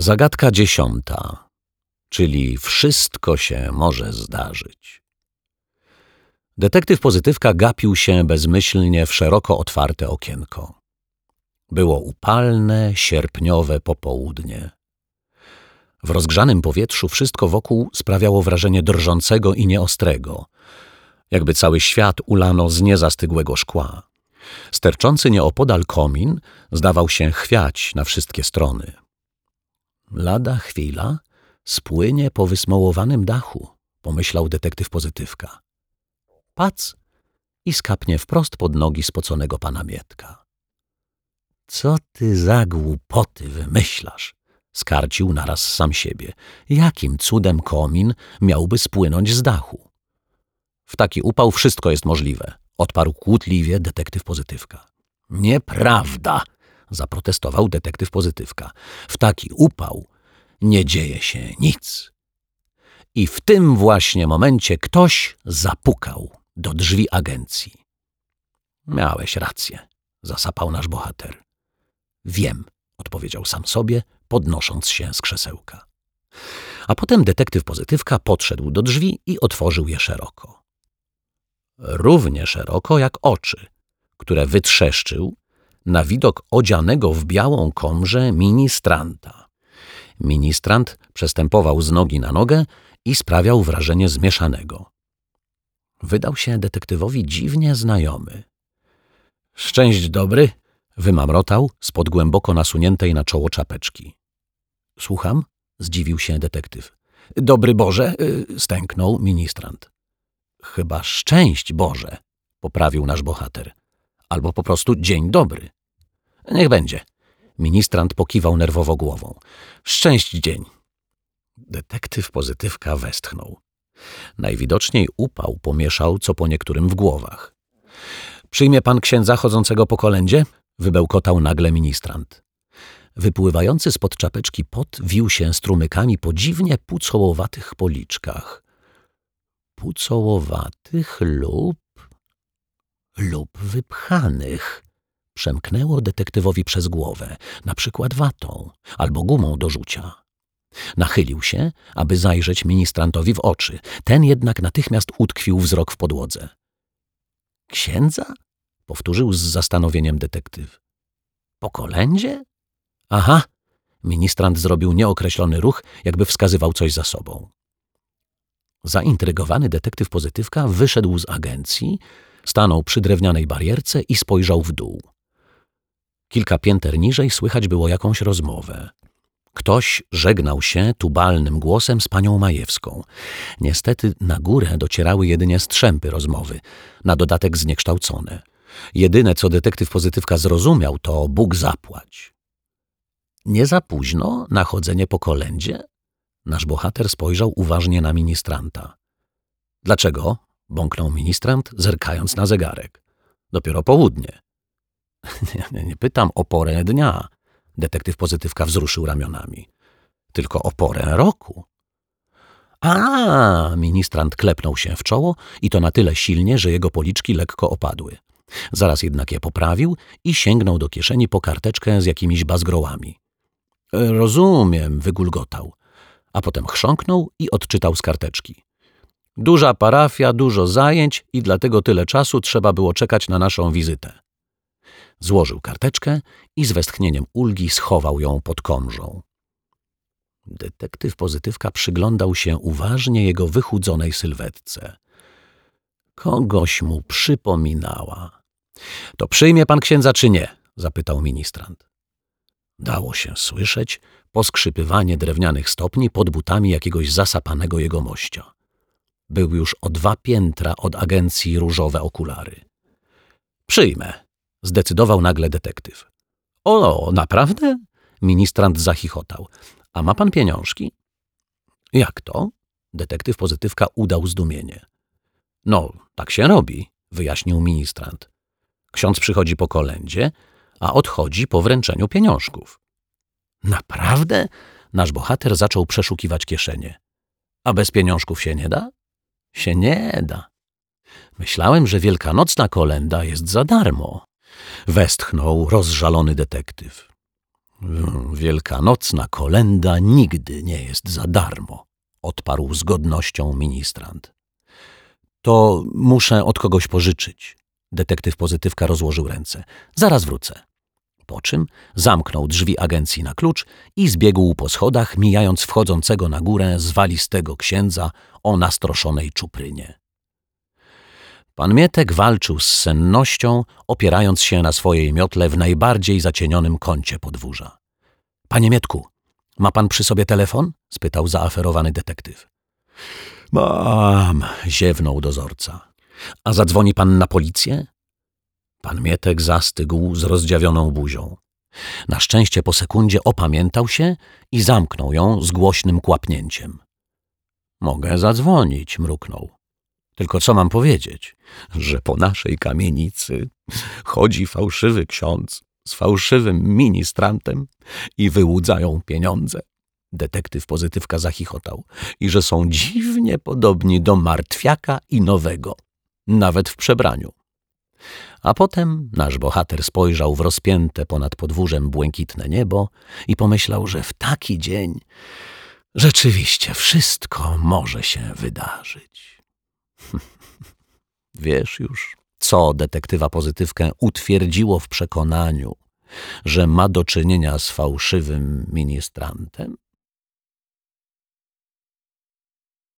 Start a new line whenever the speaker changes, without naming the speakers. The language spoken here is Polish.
Zagadka dziesiąta, czyli wszystko się może zdarzyć. Detektyw pozytywka gapił się bezmyślnie w szeroko otwarte okienko. Było upalne, sierpniowe popołudnie. W rozgrzanym powietrzu wszystko wokół sprawiało wrażenie drżącego i nieostrego, jakby cały świat ulano z niezastygłego szkła. Sterczący nieopodal komin zdawał się chwiać na wszystkie strony. Lada chwila spłynie po wysmołowanym dachu, pomyślał detektyw pozytywka. Pac i skapnie wprost pod nogi spoconego pana Mietka. Co ty za głupoty wymyślasz? Skarcił naraz sam siebie. Jakim cudem komin miałby spłynąć z dachu? W taki upał wszystko jest możliwe, odparł kłótliwie detektyw pozytywka. Nieprawda, zaprotestował detektyw pozytywka. W taki upał nie dzieje się nic. I w tym właśnie momencie ktoś zapukał do drzwi agencji. Miałeś rację, zasapał nasz bohater. Wiem, odpowiedział sam sobie, podnosząc się z krzesełka. A potem detektyw pozytywka podszedł do drzwi i otworzył je szeroko. Równie szeroko jak oczy, które wytrzeszczył na widok odzianego w białą komrze ministranta. Ministrant przestępował z nogi na nogę i sprawiał wrażenie zmieszanego. Wydał się detektywowi dziwnie znajomy. Szczęść dobry, wymamrotał spod głęboko nasuniętej na czoło czapeczki. Słucham? zdziwił się detektyw. Dobry Boże, y, stęknął ministrant. Chyba szczęść Boże, poprawił nasz bohater. Albo po prostu dzień dobry. Niech będzie. Ministrant pokiwał nerwowo głową. Szczęść dzień. Detektyw pozytywka westchnął. Najwidoczniej upał pomieszał co po niektórym w głowach. Przyjmie pan księdza chodzącego po kolędzie? Wybełkotał nagle ministrant. Wypływający spod czapeczki pot wił się strumykami po dziwnie pucołowatych policzkach. Pucołowatych lub... lub wypchanych przemknęło detektywowi przez głowę, na przykład watą albo gumą do rzucia. Nachylił się, aby zajrzeć ministrantowi w oczy. Ten jednak natychmiast utkwił wzrok w podłodze. Księdza? powtórzył z zastanowieniem detektyw. Po kolędzie? Aha. Ministrant zrobił nieokreślony ruch, jakby wskazywał coś za sobą. Zaintrygowany detektyw pozytywka wyszedł z agencji, stanął przy drewnianej barierce i spojrzał w dół. Kilka pięter niżej słychać było jakąś rozmowę. Ktoś żegnał się tubalnym głosem z panią Majewską. Niestety na górę docierały jedynie strzępy rozmowy, na dodatek zniekształcone. Jedyne, co detektyw pozytywka zrozumiał, to Bóg zapłać. Nie za późno na chodzenie po kolędzie? Nasz bohater spojrzał uważnie na ministranta. Dlaczego? bąknął ministrant, zerkając na zegarek. Dopiero południe. Nie, nie pytam o porę dnia. Detektyw pozytywka wzruszył ramionami. Tylko o porę roku. A, ministrant klepnął się w czoło i to na tyle silnie, że jego policzki lekko opadły. Zaraz jednak je poprawił i sięgnął do kieszeni po karteczkę z jakimiś bazgrołami. Rozumiem, wygulgotał, a potem chrząknął i odczytał z karteczki. Duża parafia, dużo zajęć i dlatego tyle czasu trzeba było czekać na naszą wizytę. Złożył karteczkę i z westchnieniem ulgi schował ją pod komrzą. Detektyw pozytywka przyglądał się uważnie jego wychudzonej sylwetce. Kogoś mu przypominała. To przyjmie pan księdza czy nie? zapytał ministrant. Dało się słyszeć poskrzypywanie drewnianych stopni pod butami jakiegoś zasapanego jegomościa. Był już o dwa piętra od agencji różowe okulary. Przyjmę, zdecydował nagle detektyw. O, naprawdę? Ministrant zachichotał. A ma pan pieniążki? Jak to? Detektyw pozytywka udał zdumienie. No, tak się robi, wyjaśnił ministrant. Ksiądz przychodzi po kolędzie, a odchodzi po wręczeniu pieniążków. Naprawdę? Nasz bohater zaczął przeszukiwać kieszenie. A bez pieniążków się nie da? Się nie da. Myślałem, że wielkanocna kolenda jest za darmo. Westchnął rozżalony detektyw. Wielkanocna kolenda nigdy nie jest za darmo, odparł z godnością ministrant. To muszę od kogoś pożyczyć. Detektyw pozytywka rozłożył ręce. Zaraz wrócę. Po czym zamknął drzwi agencji na klucz i zbiegł po schodach, mijając wchodzącego na górę zwalistego księdza o nastroszonej czuprynie. Pan Mietek walczył z sennością, opierając się na swojej miotle w najbardziej zacienionym kącie podwórza. Panie Mietku, ma pan przy sobie telefon? spytał zaaferowany detektyw. Mam, ziewnął dozorca. A zadzwoni pan na policję? Pan Mietek zastygł z rozdziawioną buzią. Na szczęście po sekundzie opamiętał się i zamknął ją z głośnym kłapnięciem. Mogę zadzwonić, mruknął. Tylko co mam powiedzieć? Że po naszej kamienicy chodzi fałszywy ksiądz z fałszywym ministrantem i wyłudzają pieniądze. Detektyw pozytywka zachichotał. I że są dziwnie podobni do martwiaka i nowego, nawet w przebraniu. A potem nasz bohater spojrzał w rozpięte ponad podwórzem błękitne niebo i pomyślał, że w taki dzień rzeczywiście wszystko może się wydarzyć. Wiesz już, co detektywa pozytywkę utwierdziło w przekonaniu, że ma do czynienia z fałszywym ministrantem?